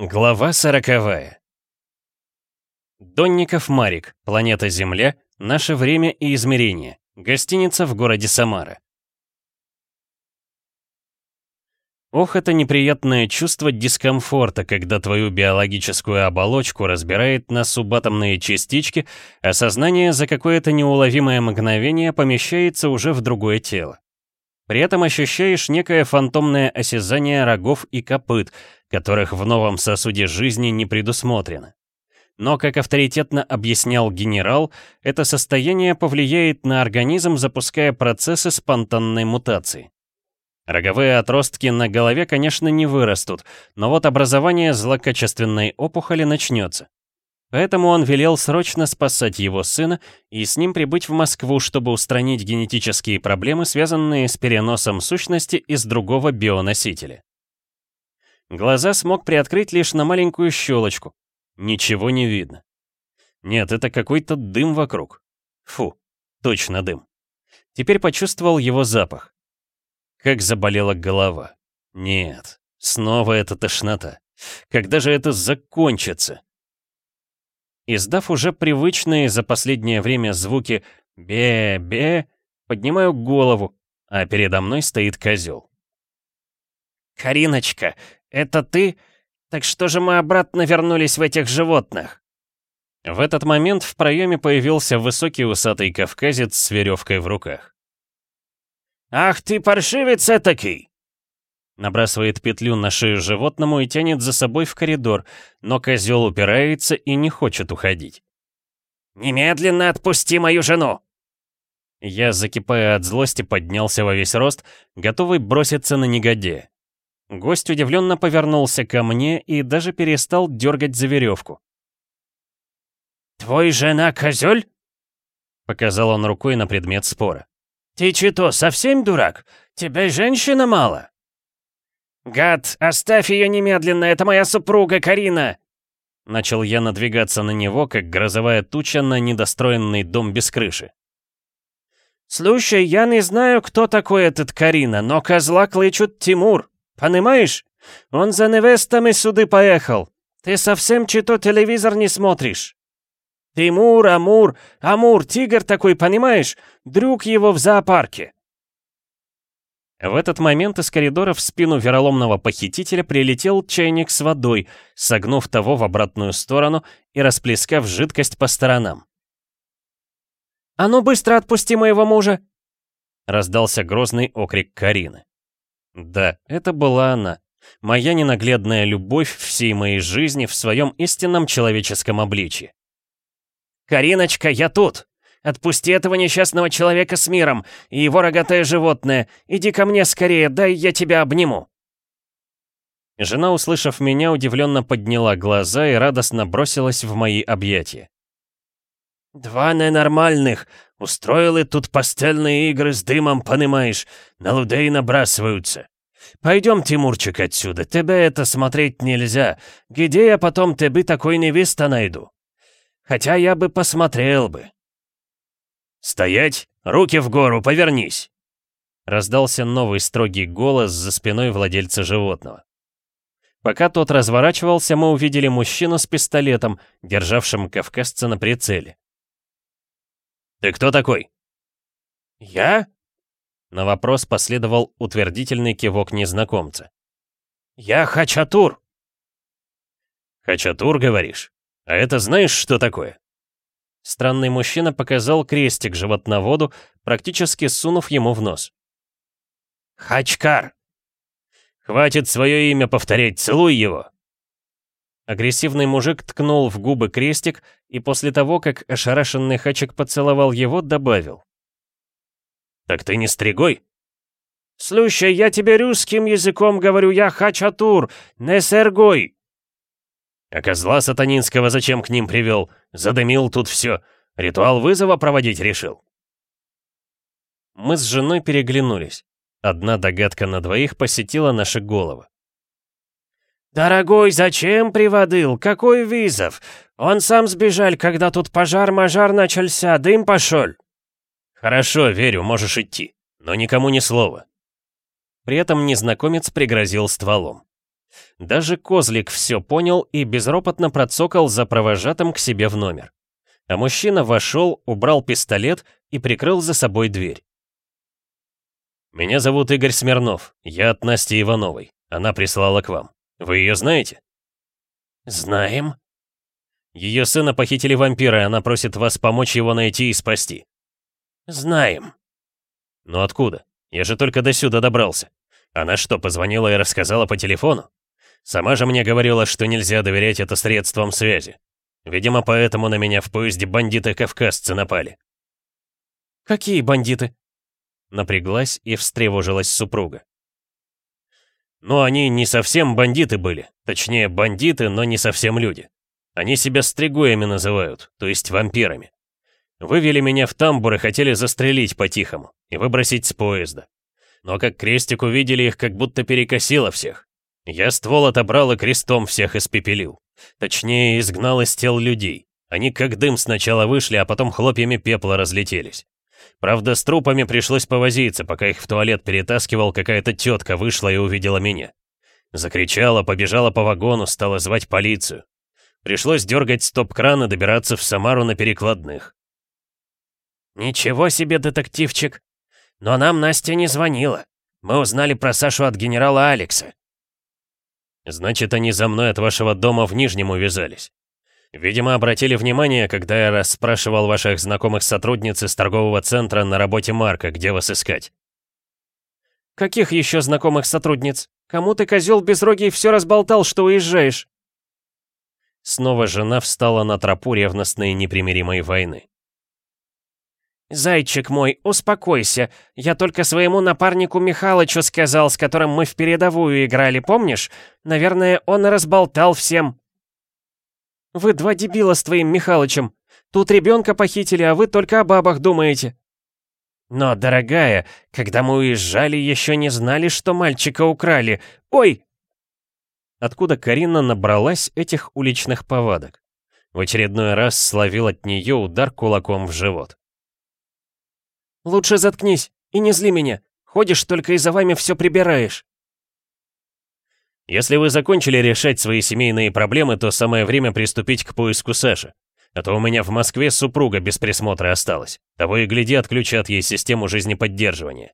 Глава сороковая. Донников Марик, планета Земля, наше время и измерение. Гостиница в городе Самара. Ох, это неприятное чувство дискомфорта, когда твою биологическую оболочку разбирает на субатомные частички, а сознание за какое-то неуловимое мгновение помещается уже в другое тело. При этом ощущаешь некое фантомное осязание рогов и копыт, которых в новом сосуде жизни не предусмотрено. Но, как авторитетно объяснял генерал, это состояние повлияет на организм, запуская процессы спонтанной мутации. Роговые отростки на голове, конечно, не вырастут, но вот образование злокачественной опухоли начнется. Поэтому он велел срочно спасать его сына и с ним прибыть в Москву, чтобы устранить генетические проблемы, связанные с переносом сущности из другого бионосителя. Глаза смог приоткрыть лишь на маленькую щелочку. Ничего не видно. Нет, это какой-то дым вокруг. Фу, точно дым. Теперь почувствовал его запах. Как заболела голова. Нет, снова эта тошнота. Когда же это закончится? Издав уже привычные за последнее время звуки «бе-бе», поднимаю голову, а передо мной стоит козел. «Кариночка, это ты? Так что же мы обратно вернулись в этих животных?» В этот момент в проеме появился высокий усатый кавказец с веревкой в руках. «Ах ты паршивец этакий!» Набрасывает петлю на шею животному и тянет за собой в коридор, но козел упирается и не хочет уходить. «Немедленно отпусти мою жену!» Я, закипая от злости, поднялся во весь рост, готовый броситься на негодяя. Гость удивленно повернулся ко мне и даже перестал дергать за веревку. «Твой жена козёль?» Показал он рукой на предмет спора. «Ты что, совсем дурак? Тебе женщина мало?» «Гад, оставь ее немедленно, это моя супруга Карина!» Начал я надвигаться на него, как грозовая туча на недостроенный дом без крыши. «Слушай, я не знаю, кто такой этот Карина, но козла кличут Тимур, понимаешь? Он за невестами сюда поехал. Ты совсем чито телевизор не смотришь?» «Тимур, Амур, Амур, тигр такой, понимаешь? Друг его в зоопарке». В этот момент из коридора в спину вероломного похитителя прилетел чайник с водой, согнув того в обратную сторону и расплескав жидкость по сторонам. «А ну быстро отпусти моего мужа!» Раздался грозный окрик Карины. Да, это была она. Моя ненаглядная любовь всей моей жизни в своем истинном человеческом обличье. «Кариночка, я тут!» Отпусти этого несчастного человека с миром и его рогатое животное. Иди ко мне скорее, дай я тебя обниму». Жена, услышав меня, удивленно подняла глаза и радостно бросилась в мои объятия. «Два ненормальных. Устроили тут постельные игры с дымом, понимаешь? На людей набрасываются. Пойдем, Тимурчик, отсюда. Тебе это смотреть нельзя. Где я потом тебе такой невеста найду? Хотя я бы посмотрел бы». «Стоять! Руки в гору, повернись!» Раздался новый строгий голос за спиной владельца животного. Пока тот разворачивался, мы увидели мужчину с пистолетом, державшим кавказца на прицеле. «Ты кто такой?» «Я?» На вопрос последовал утвердительный кивок незнакомца. «Я Хачатур!» «Хачатур, говоришь? А это знаешь, что такое?» Странный мужчина показал крестик животноводу, практически сунув ему в нос. «Хачкар!» «Хватит свое имя повторять, целуй его!» Агрессивный мужик ткнул в губы крестик и после того, как ошарашенный хачик поцеловал его, добавил. «Так ты не стригой?» «Слушай, я тебе русским языком говорю, я хачатур, не сергой!» А козла сатанинского зачем к ним привел? Задымил тут все. Ритуал вызова проводить решил. Мы с женой переглянулись. Одна догадка на двоих посетила наши головы. «Дорогой, зачем приводил? Какой вызов? Он сам сбежал, когда тут пожар-мажар начался, дым пошел». «Хорошо, верю, можешь идти, но никому ни слова». При этом незнакомец пригрозил стволом. Даже козлик все понял и безропотно процокал за провожатым к себе в номер. А мужчина вошел, убрал пистолет и прикрыл за собой дверь. «Меня зовут Игорь Смирнов. Я от Насти Ивановой. Она прислала к вам. Вы ее знаете?» «Знаем». Ее сына похитили вампиры, она просит вас помочь его найти и спасти. «Знаем». «Ну откуда? Я же только до сюда добрался. Она что, позвонила и рассказала по телефону? Сама же мне говорила, что нельзя доверять это средствам связи. Видимо, поэтому на меня в поезде бандиты-кавказцы напали». «Какие бандиты?» Напряглась и встревожилась супруга. «Ну, они не совсем бандиты были. Точнее, бандиты, но не совсем люди. Они себя стригоями называют, то есть вампирами. Вывели меня в тамбур и хотели застрелить по-тихому и выбросить с поезда. Но как крестик увидели их, как будто перекосило всех. Я ствол отобрал и крестом всех испепелил. Точнее, изгнал из тел людей. Они как дым сначала вышли, а потом хлопьями пепла разлетелись. Правда, с трупами пришлось повозиться, пока их в туалет перетаскивал, какая-то тетка вышла и увидела меня. Закричала, побежала по вагону, стала звать полицию. Пришлось дергать стоп-кран и добираться в Самару на перекладных. «Ничего себе, детективчик! Но нам Настя не звонила. Мы узнали про Сашу от генерала Алекса». «Значит, они за мной от вашего дома в Нижнем увязались. Видимо, обратили внимание, когда я расспрашивал ваших знакомых сотрудниц из торгового центра на работе Марка, где вас искать». «Каких еще знакомых сотрудниц? Кому ты, козел безрогий, все разболтал, что уезжаешь?» Снова жена встала на тропу ревностной непримиримой войны. «Зайчик мой, успокойся. Я только своему напарнику Михалычу сказал, с которым мы в передовую играли, помнишь? Наверное, он и разболтал всем». «Вы два дебила с твоим Михалычем. Тут ребенка похитили, а вы только о бабах думаете». «Но, дорогая, когда мы уезжали, еще не знали, что мальчика украли. Ой!» Откуда Карина набралась этих уличных повадок? В очередной раз словил от нее удар кулаком в живот. «Лучше заткнись и не зли меня. Ходишь только и за вами все прибираешь». «Если вы закончили решать свои семейные проблемы, то самое время приступить к поиску Саши. А то у меня в Москве супруга без присмотра осталась. Того и гляди, отключат ей систему жизнеподдерживания.